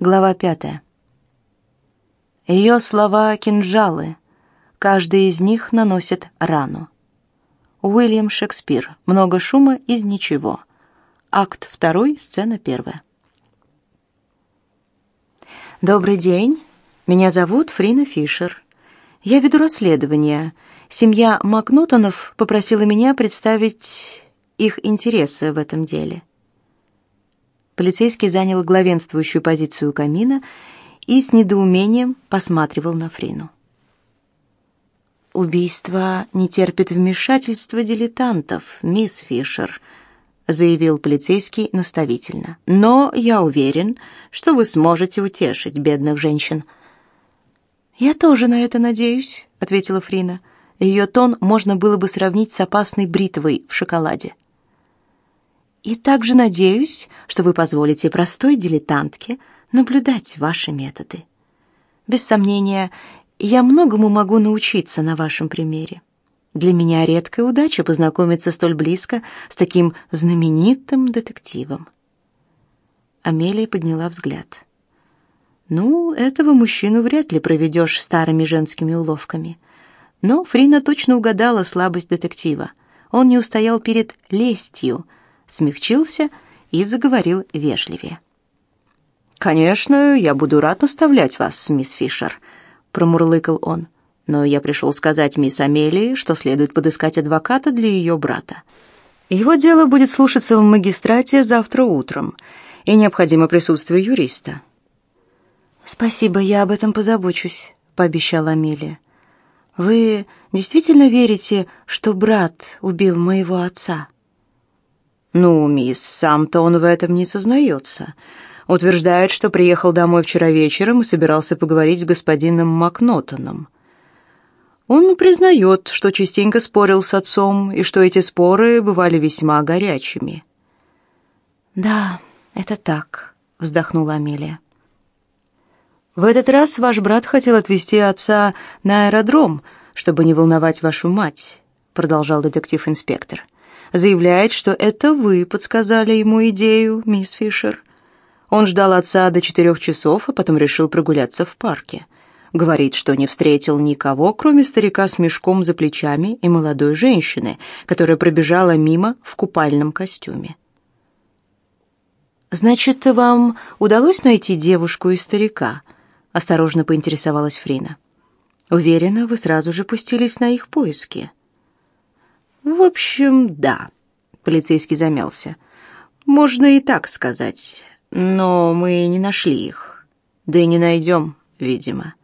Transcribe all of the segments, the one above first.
Глава пятая. Ее слова — кинжалы. Каждый из них наносит рану. Уильям Шекспир. Много шума из ничего. Акт второй, сцена первая. Добрый день. Меня зовут Фрина Фишер. Я веду расследование. Семья Макнотонов попросила меня представить их интересы в этом деле. Полицейский занял главенствующую позицию у камина и с недоумением посматривал на Фрину. «Убийство не терпит вмешательства дилетантов, мисс Фишер», заявил полицейский наставительно. «Но я уверен, что вы сможете утешить бедных женщин». «Я тоже на это надеюсь», — ответила Фрина. Ее тон можно было бы сравнить с опасной бритвой в шоколаде. И также надеюсь, что вы позволите простой дилетантке наблюдать ваши методы. Без сомнения, я многому могу научиться на вашем примере. Для меня редкая удача познакомиться столь близко с таким знаменитым детективом. Амелия подняла взгляд. Ну, этого мужчину вряд ли проведешь старыми женскими уловками. Но Фрина точно угадала слабость детектива. Он не устоял перед лестью, смягчился и заговорил вежливее. «Конечно, я буду рад наставлять вас, мисс Фишер», — промурлыкал он. «Но я пришел сказать мисс Амелии, что следует подыскать адвоката для ее брата. Его дело будет слушаться в магистрате завтра утром, и необходимо присутствие юриста». «Спасибо, я об этом позабочусь», — пообещала Амелия. «Вы действительно верите, что брат убил моего отца?» Ну, мисс, сам-то он в этом не сознается. Утверждает, что приехал домой вчера вечером и собирался поговорить с господином Макнотоном. Он признает, что частенько спорил с отцом и что эти споры бывали весьма горячими. «Да, это так», — вздохнула Амелия. «В этот раз ваш брат хотел отвезти отца на аэродром, чтобы не волновать вашу мать», — продолжал детектив-инспектор заявляет, что это вы подсказали ему идею, мисс Фишер. Он ждал отца до четырех часов, а потом решил прогуляться в парке. Говорит, что не встретил никого, кроме старика с мешком за плечами и молодой женщины, которая пробежала мимо в купальном костюме. «Значит, вам удалось найти девушку и старика?» — осторожно поинтересовалась Фрина. «Уверена, вы сразу же пустились на их поиски». В общем, да. Полицейский замялся. Можно и так сказать. Но мы не нашли их. Да и не найдем, видимо.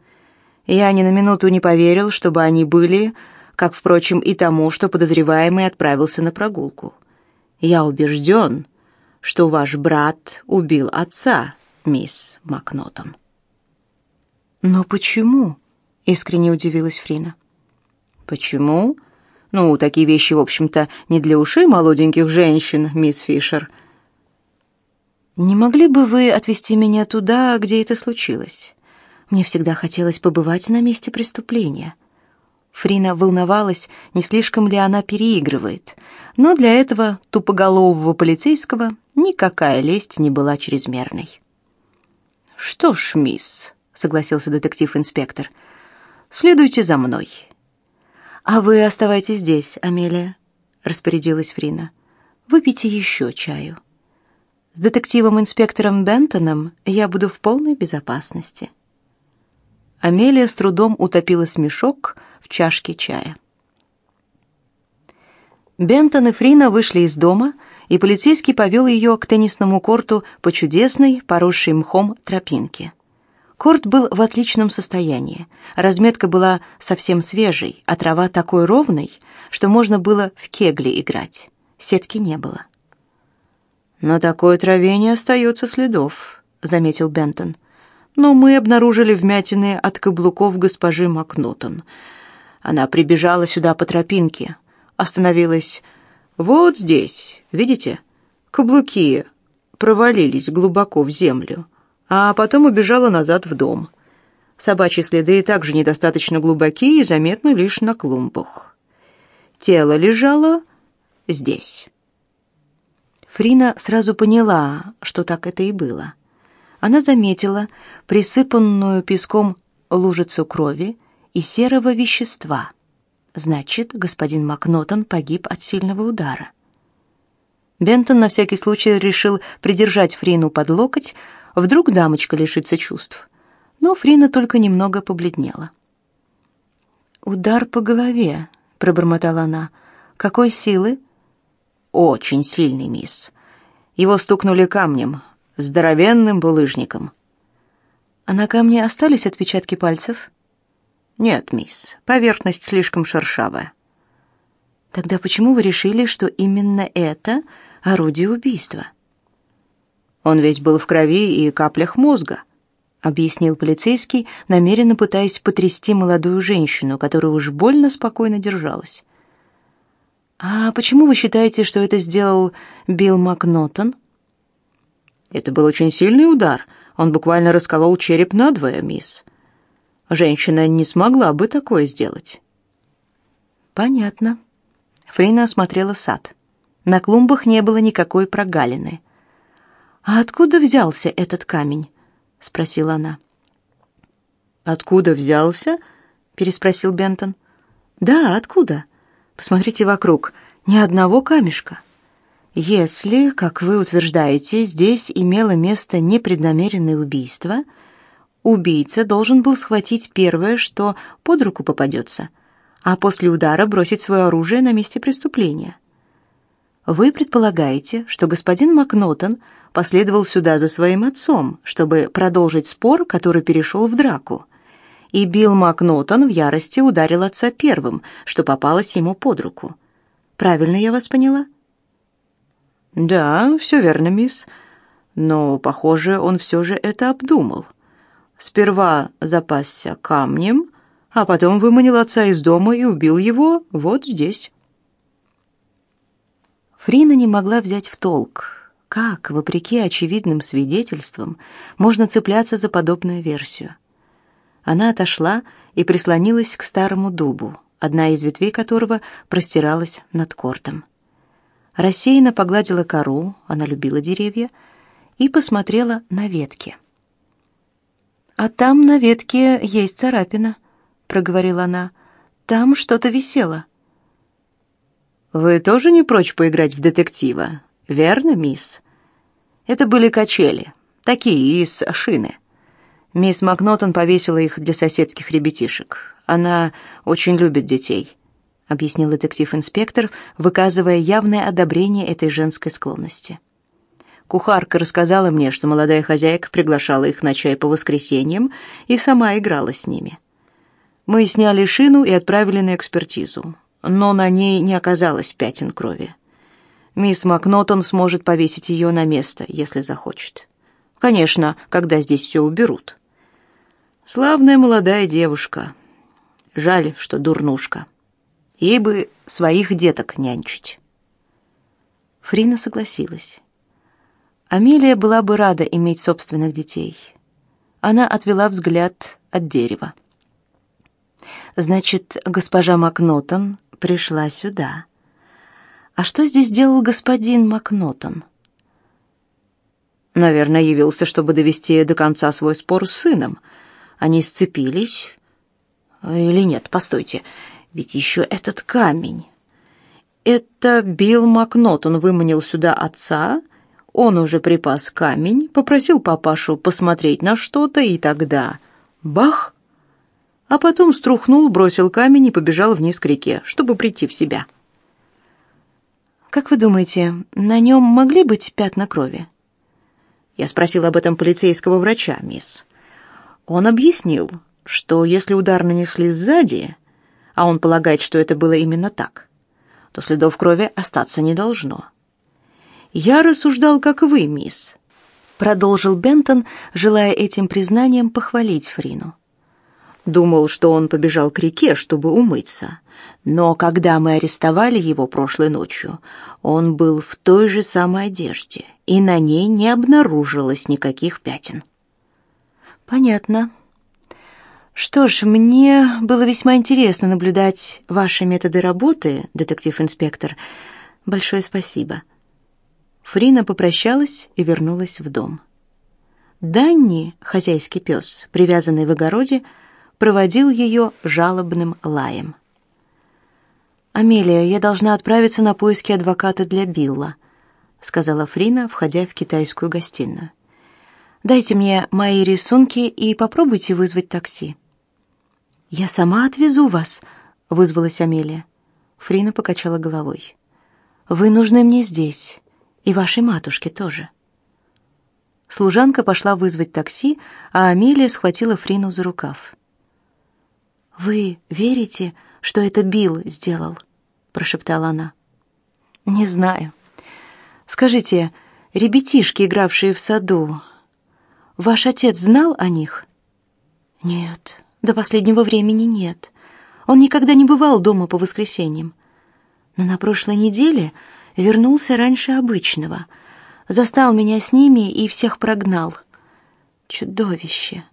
Я ни на минуту не поверил, чтобы они были, как, впрочем, и тому, что подозреваемый отправился на прогулку. Я убежден, что ваш брат убил отца, мисс Макнотон. Но почему? искренне удивилась Фрина. Почему? Ну, такие вещи, в общем-то, не для ушей молоденьких женщин, мисс Фишер. Не могли бы вы отвезти меня туда, где это случилось? Мне всегда хотелось побывать на месте преступления. Фрина волновалась, не слишком ли она переигрывает, но для этого тупоголового полицейского никакая лесть не была чрезмерной. «Что ж, мисс», — согласился детектив-инспектор, — «следуйте за мной. «А вы оставайтесь здесь, Амелия», — распорядилась Фрина. «Выпейте еще чаю. С детективом-инспектором Бентоном я буду в полной безопасности». Амелия с трудом утопила смешок в чашке чая. Бентон и Фрина вышли из дома, и полицейский повел ее к теннисному корту по чудесной, поросшей мхом тропинке. Корт был в отличном состоянии. Разметка была совсем свежей, а трава такой ровной, что можно было в кегли играть. Сетки не было. «На такой траве не остается следов», — заметил Бентон. «Но мы обнаружили вмятины от каблуков госпожи Макнотон. Она прибежала сюда по тропинке, остановилась вот здесь, видите? Каблуки провалились глубоко в землю а потом убежала назад в дом. Собачьи следы также недостаточно глубоки и заметны лишь на клумбах. Тело лежало здесь. Фрина сразу поняла, что так это и было. она заметила присыпанную песком лужицу крови и серого вещества. Значит, господин Макнотон погиб от сильного удара. Бентон на всякий случай решил придержать Фрину под локоть, вдруг дамочка лишится чувств. Но Фрина только немного побледнела. «Удар по голове», — пробормотала она. «Какой силы?» «Очень сильный, мисс. Его стукнули камнем, здоровенным булыжником». «А на камне остались отпечатки пальцев?» «Нет, мисс, поверхность слишком шершавая». «Тогда почему вы решили, что именно это орудие убийства?» «Он весь был в крови и каплях мозга», — объяснил полицейский, намеренно пытаясь потрясти молодую женщину, которая уж больно спокойно держалась. «А почему вы считаете, что это сделал Билл Макнотон?» «Это был очень сильный удар. Он буквально расколол череп надвое, мисс. Женщина не смогла бы такое сделать». «Понятно». Фрина осмотрела сад. На клумбах не было никакой прогалины. «А откуда взялся этот камень?» — спросила она. «Откуда взялся?» — переспросил Бентон. «Да, откуда? Посмотрите вокруг. Ни одного камешка. Если, как вы утверждаете, здесь имело место непреднамеренное убийство, убийца должен был схватить первое, что под руку попадется, а после удара бросить свое оружие на месте преступления. Вы предполагаете, что господин Макнотон последовал сюда за своим отцом, чтобы продолжить спор, который перешел в драку. И Билл Макнотон в ярости ударил отца первым, что попалось ему под руку. Правильно я вас поняла? Да, все верно, мисс. Но, похоже, он все же это обдумал. Сперва запасся камнем, а потом выманил отца из дома и убил его вот здесь. Фрина не могла взять в толк, как, вопреки очевидным свидетельствам, можно цепляться за подобную версию. Она отошла и прислонилась к старому дубу, одна из ветвей которого простиралась над кортом. Рассеянно погладила кору, она любила деревья, и посмотрела на ветки. «А там на ветке есть царапина», — проговорила она. «Там что-то висело». Вы тоже не прочь поиграть в детектива, верно, мисс? Это были качели, такие из шины. Мисс Макнотон повесила их для соседских ребятишек. Она очень любит детей, объяснил детектив-инспектор, выказывая явное одобрение этой женской склонности. Кухарка рассказала мне, что молодая хозяйка приглашала их на чай по воскресеньям и сама играла с ними. Мы сняли шину и отправили на экспертизу но на ней не оказалось пятен крови. Мисс Макнотон сможет повесить ее на место, если захочет. Конечно, когда здесь все уберут. Славная молодая девушка. Жаль, что дурнушка. Ей бы своих деток нянчить. Фрина согласилась. Амелия была бы рада иметь собственных детей. Она отвела взгляд от дерева. Значит, госпожа Макнотон пришла сюда. А что здесь делал господин Макнотон? Наверное, явился, чтобы довести до конца свой спор с сыном. Они сцепились. Или нет, постойте, ведь еще этот камень. Это Билл Макнотон выманил сюда отца, он уже припас камень, попросил папашу посмотреть на что-то, и тогда... Бах! А потом струхнул, бросил камень и побежал вниз к реке, чтобы прийти в себя. Как вы думаете, на нем могли быть пятна крови? Я спросил об этом полицейского врача, мисс. Он объяснил, что если удар нанесли сзади, а он полагает, что это было именно так, то следов крови остаться не должно. Я рассуждал, как вы, мисс, продолжил Бентон, желая этим признанием похвалить Фрину. Думал, что он побежал к реке, чтобы умыться. Но когда мы арестовали его прошлой ночью, он был в той же самой одежде, и на ней не обнаружилось никаких пятен. Понятно. Что ж, мне было весьма интересно наблюдать ваши методы работы, детектив-инспектор. Большое спасибо. Фрина попрощалась и вернулась в дом. Данни, хозяйский пес, привязанный в огороде, проводил ее жалобным лаем. «Амелия, я должна отправиться на поиски адвоката для Билла», сказала Фрина, входя в китайскую гостиную. «Дайте мне мои рисунки и попробуйте вызвать такси». «Я сама отвезу вас», — вызвалась Амелия. Фрина покачала головой. «Вы нужны мне здесь, и вашей матушке тоже». Служанка пошла вызвать такси, а Амелия схватила Фрину за рукав. «Вы верите, что это Билл сделал?» — прошептала она. «Не знаю. Скажите, ребятишки, игравшие в саду, ваш отец знал о них?» «Нет, до последнего времени нет. Он никогда не бывал дома по воскресеньям. Но на прошлой неделе вернулся раньше обычного. Застал меня с ними и всех прогнал. Чудовище.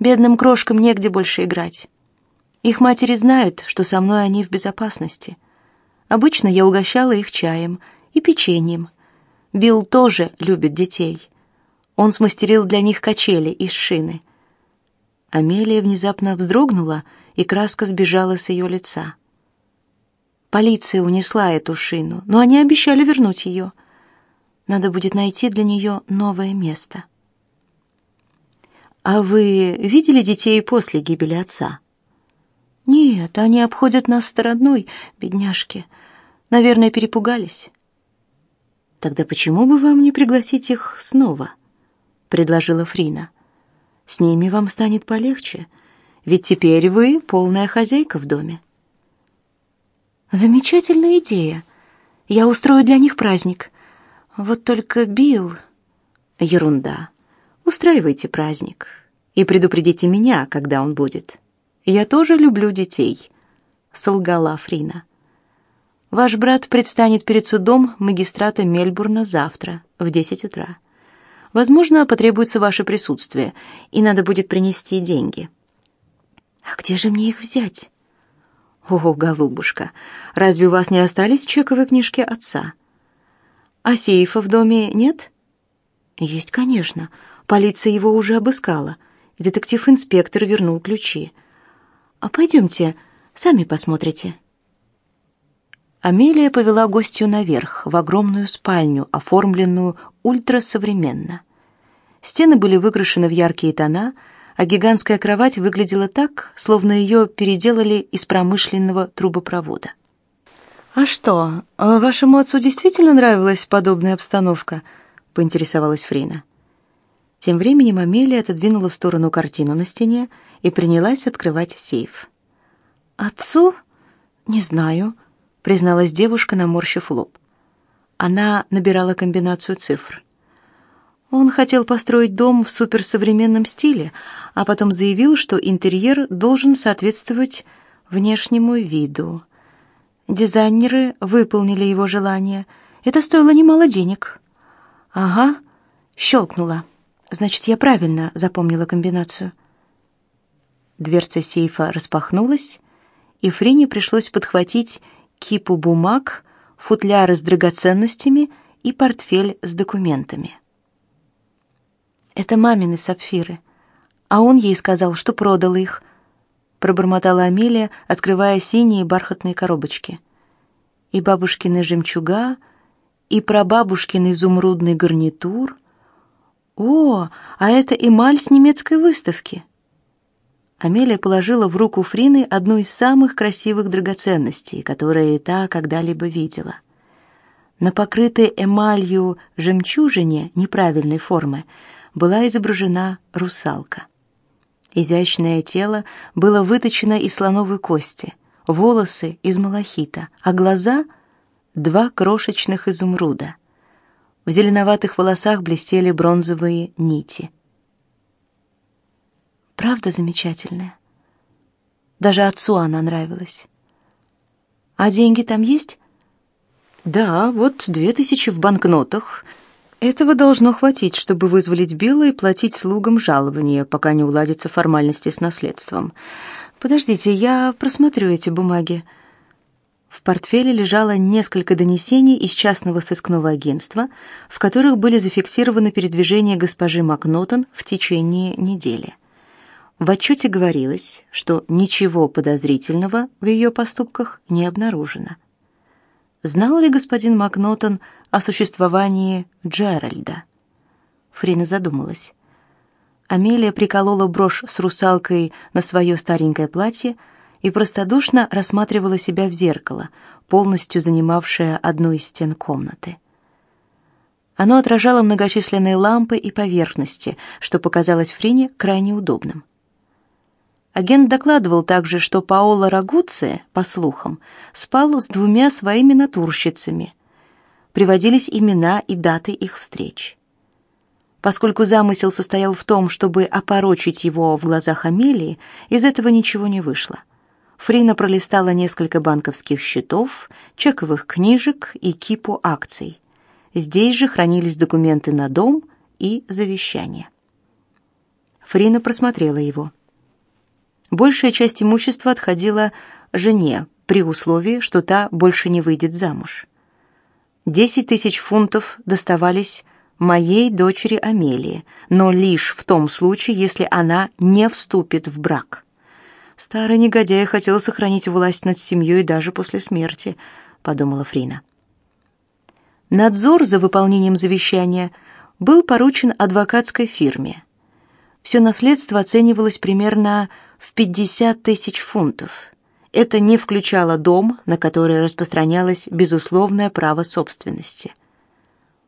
Бедным крошкам негде больше играть. Их матери знают, что со мной они в безопасности. Обычно я угощала их чаем и печеньем. Билл тоже любит детей. Он смастерил для них качели из шины. Амелия внезапно вздрогнула, и краска сбежала с ее лица. Полиция унесла эту шину, но они обещали вернуть ее. Надо будет найти для нее новое место. А вы видели детей после гибели отца? Нет, они обходят нас стороной, бедняжки. Наверное, перепугались. Тогда почему бы вам не пригласить их снова? предложила Фрина. С ними вам станет полегче, ведь теперь вы полная хозяйка в доме. Замечательная идея. Я устрою для них праздник. Вот только Билл... Ерунда. Устраивайте праздник и предупредите меня, когда он будет. Я тоже люблю детей, солгала Фрина. Ваш брат предстанет перед судом магистрата Мельбурна завтра в 10 утра. Возможно, потребуется ваше присутствие, и надо будет принести деньги. А где же мне их взять? О, голубушка, разве у вас не остались чековые книжки отца? А сейфа в доме нет? Есть, конечно. Полиция его уже обыскала. Детектив-инспектор вернул ключи. А пойдемте, сами посмотрите. Амелия повела гостью наверх, в огромную спальню, оформленную ультрасовременно. Стены были выкрашены в яркие тона, а гигантская кровать выглядела так, словно ее переделали из промышленного трубопровода. «А что, вашему отцу действительно нравилась подобная обстановка?» — поинтересовалась Фрина. Тем временем Амелия отодвинула в сторону картину на стене и принялась открывать сейф. «Отцу? Не знаю», — призналась девушка, наморщив лоб. Она набирала комбинацию цифр. Он хотел построить дом в суперсовременном стиле, а потом заявил, что интерьер должен соответствовать внешнему виду. Дизайнеры выполнили его желание. Это стоило немало денег. Ага, щелкнула. Значит, я правильно запомнила комбинацию. Дверца сейфа распахнулась, и Фрине пришлось подхватить кипу бумаг, футляры с драгоценностями и портфель с документами. Это мамины сапфиры, а он ей сказал, что продал их, пробормотала Амелия, открывая синие бархатные коробочки. И бабушкины жемчуга, и прабабушкин изумрудный гарнитур — «О, а это эмаль с немецкой выставки!» Амелия положила в руку Фрины одну из самых красивых драгоценностей, которые та когда-либо видела. На покрытой эмалью жемчужине неправильной формы была изображена русалка. Изящное тело было выточено из слоновой кости, волосы из малахита, а глаза — два крошечных изумруда — в зеленоватых волосах блестели бронзовые нити. Правда замечательная. Даже отцу она нравилась. А деньги там есть? Да, вот две тысячи в банкнотах. Этого должно хватить, чтобы вызволить Билла и платить слугам жалования, пока не уладятся формальности с наследством. Подождите, я просмотрю эти бумаги. В портфеле лежало несколько донесений из частного сыскного агентства, в которых были зафиксированы передвижения госпожи Макнотон в течение недели. В отчете говорилось, что ничего подозрительного в ее поступках не обнаружено. Знал ли господин Макнотон о существовании Джеральда? Фрина задумалась. Амелия приколола брошь с русалкой на свое старенькое платье и простодушно рассматривала себя в зеркало, полностью занимавшее одну из стен комнаты. Оно отражало многочисленные лампы и поверхности, что показалось Фрине крайне удобным. Агент докладывал также, что Паоло Рагуци, по слухам, спал с двумя своими натурщицами. Приводились имена и даты их встреч. Поскольку замысел состоял в том, чтобы опорочить его в глазах Амелии, из этого ничего не вышло. Фрина пролистала несколько банковских счетов, чековых книжек и кипу акций. Здесь же хранились документы на дом и завещание. Фрина просмотрела его. Большая часть имущества отходила жене при условии, что та больше не выйдет замуж. Десять тысяч фунтов доставались моей дочери Амелии, но лишь в том случае, если она не вступит в брак. Старый негодяй хотел сохранить власть над семьей даже после смерти, подумала Фрина. Надзор за выполнением завещания был поручен адвокатской фирме. Все наследство оценивалось примерно в 50 тысяч фунтов. Это не включало дом, на который распространялось безусловное право собственности.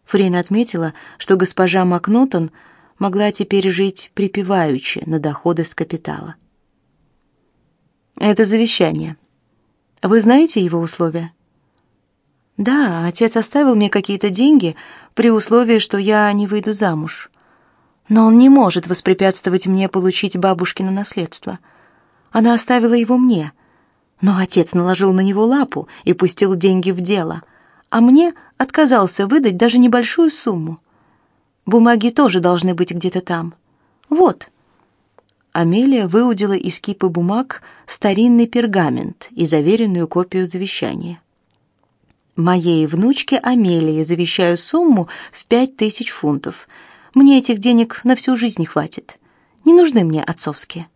Фрина отметила, что госпожа Макнотон могла теперь жить припеваючи на доходы с капитала. Это завещание. Вы знаете его условия? Да, отец оставил мне какие-то деньги при условии, что я не выйду замуж. Но он не может воспрепятствовать мне получить бабушкино наследство. Она оставила его мне. Но отец наложил на него лапу и пустил деньги в дело, а мне отказался выдать даже небольшую сумму. Бумаги тоже должны быть где-то там. Вот. Амелия выудила из кипы бумаг старинный пергамент и заверенную копию завещания. Моей внучке Амелии завещаю сумму в пять тысяч фунтов. Мне этих денег на всю жизнь хватит. Не нужны мне отцовские.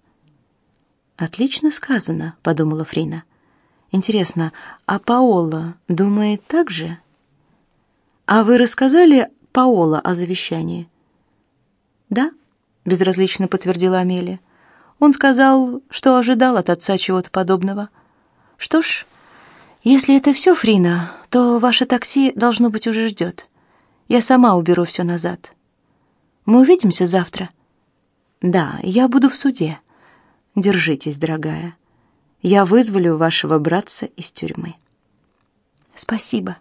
Отлично сказано, подумала Фрина. Интересно, а Паола думает так же? А вы рассказали Паола о завещании? Да, безразлично подтвердила Амелия. Он сказал, что ожидал от отца чего-то подобного. Что ж, если это все, Фрина, то ваше такси должно быть уже ждет. Я сама уберу все назад. Мы увидимся завтра. Да, я буду в суде. Держитесь, дорогая. Я вызволю вашего братца из тюрьмы. Спасибо,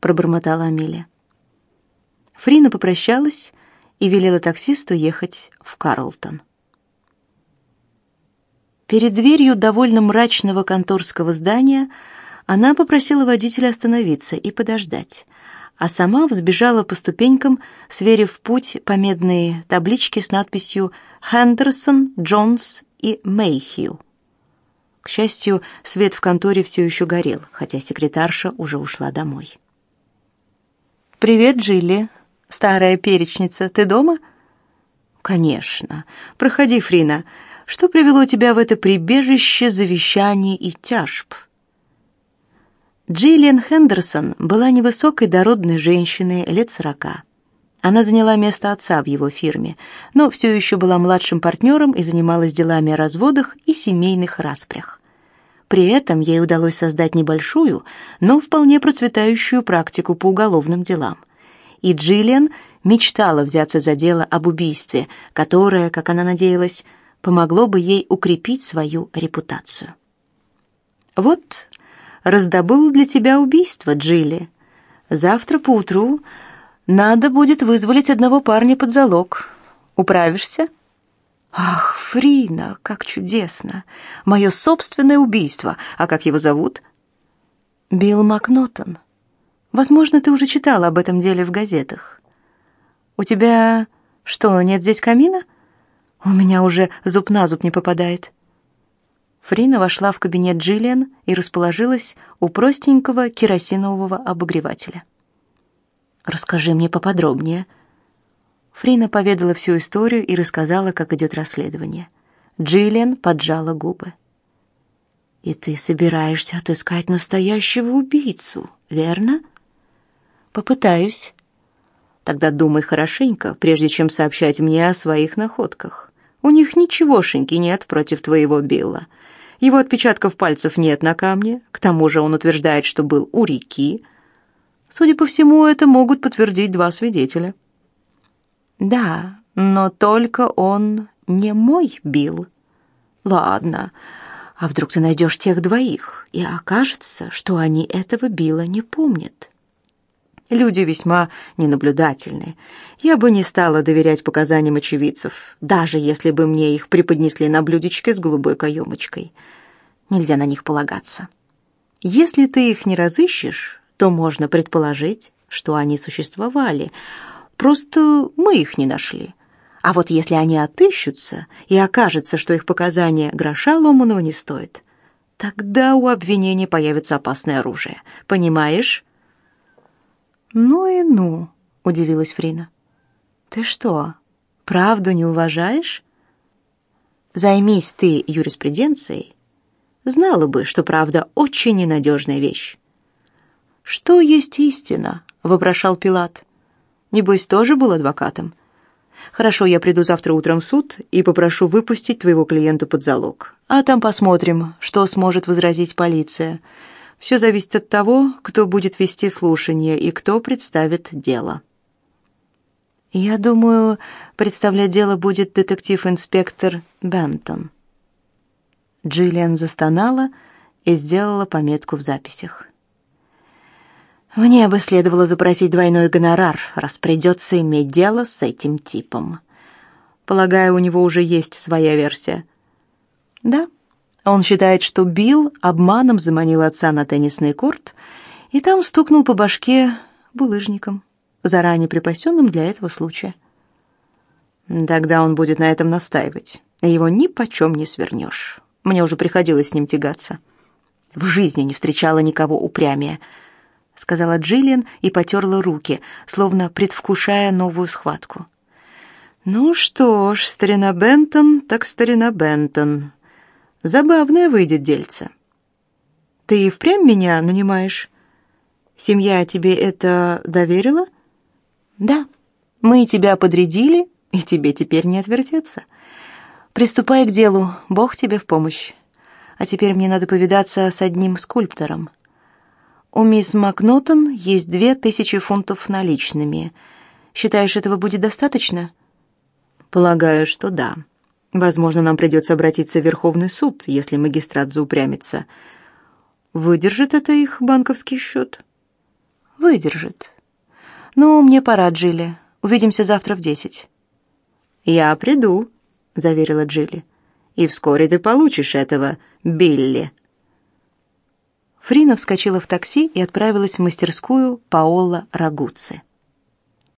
пробормотала Амелия. Фрина попрощалась и велела таксисту ехать в Карлтон. Перед дверью довольно мрачного конторского здания она попросила водителя остановиться и подождать, а сама взбежала по ступенькам, сверив путь по медной табличке с надписью «Хендерсон, Джонс и Мейхью». К счастью, свет в конторе все еще горел, хотя секретарша уже ушла домой. «Привет, Джилли. Старая перечница, ты дома?» «Конечно. Проходи, Фрина. Что привело тебя в это прибежище завещаний и тяжб? Джиллиан Хендерсон была невысокой дородной женщиной лет сорока. Она заняла место отца в его фирме, но все еще была младшим партнером и занималась делами о разводах и семейных распрях. При этом ей удалось создать небольшую, но вполне процветающую практику по уголовным делам. И Джиллиан мечтала взяться за дело об убийстве, которое, как она надеялась, помогло бы ей укрепить свою репутацию. Вот, раздобыл для тебя убийство, Джилли. Завтра поутру надо будет вызволить одного парня под залог. Управишься? Ах, Фрина, как чудесно. Мое собственное убийство. А как его зовут? Билл Макнотон. Возможно, ты уже читала об этом деле в газетах. У тебя что, нет здесь камина? У меня уже зуб на зуб не попадает. Фрина вошла в кабинет Джиллиан и расположилась у простенького керосинового обогревателя. «Расскажи мне поподробнее». Фрина поведала всю историю и рассказала, как идет расследование. Джиллиан поджала губы. «И ты собираешься отыскать настоящего убийцу, верно?» «Попытаюсь». «Тогда думай хорошенько, прежде чем сообщать мне о своих находках. У них ничегошеньки нет против твоего Билла. Его отпечатков пальцев нет на камне, к тому же он утверждает, что был у реки. Судя по всему, это могут подтвердить два свидетеля». «Да, но только он не мой Билл». «Ладно». А вдруг ты найдешь тех двоих, и окажется, что они этого Билла не помнят. Люди весьма ненаблюдательны. Я бы не стала доверять показаниям очевидцев, даже если бы мне их преподнесли на блюдечке с голубой каемочкой. Нельзя на них полагаться. Если ты их не разыщешь, то можно предположить, что они существовали. Просто мы их не нашли. А вот если они отыщутся и окажется, что их показания гроша ломаного не стоят, тогда у обвинения появится опасное оружие. Понимаешь? Ну и ну, удивилась Фрина. Ты что, правду не уважаешь? Займись ты юриспруденцией, знала бы, что правда очень ненадежная вещь. Что есть истина? вопрошал Пилат. Небось, тоже был адвокатом. Хорошо, я приду завтра утром в суд и попрошу выпустить твоего клиента под залог. А там посмотрим, что сможет возразить полиция. Все зависит от того, кто будет вести слушание и кто представит дело. Я думаю, представлять дело будет детектив-инспектор Бентон. Джиллиан застонала и сделала пометку в записях. Мне бы следовало запросить двойной гонорар, раз придется иметь дело с этим типом. Полагаю, у него уже есть своя версия. Да. Он считает, что Билл обманом заманил отца на теннисный корт и там стукнул по башке булыжником, заранее припасенным для этого случая. Тогда он будет на этом настаивать. Его ни почем не свернешь. Мне уже приходилось с ним тягаться. В жизни не встречала никого упрямее — сказала Джиллиан и потерла руки, словно предвкушая новую схватку. Ну что ж, старина Бентон, так старина Бентон. Забавное выйдет дельце. Ты и впрямь меня нанимаешь? Семья тебе это доверила? Да. Мы тебя подрядили, и тебе теперь не отвертеться. Приступай к делу, Бог тебе в помощь. А теперь мне надо повидаться с одним скульптором. У мисс Макнотон есть две тысячи фунтов наличными. Считаешь, этого будет достаточно? Полагаю, что да. Возможно, нам придется обратиться в Верховный суд, если магистрат заупрямится. Выдержит это их банковский счет? Выдержит. Ну, мне пора, Джилли. Увидимся завтра в десять. Я приду, заверила Джилли. И вскоре ты получишь этого Билли. Фрина вскочила в такси и отправилась в мастерскую Паоло Рагуцци.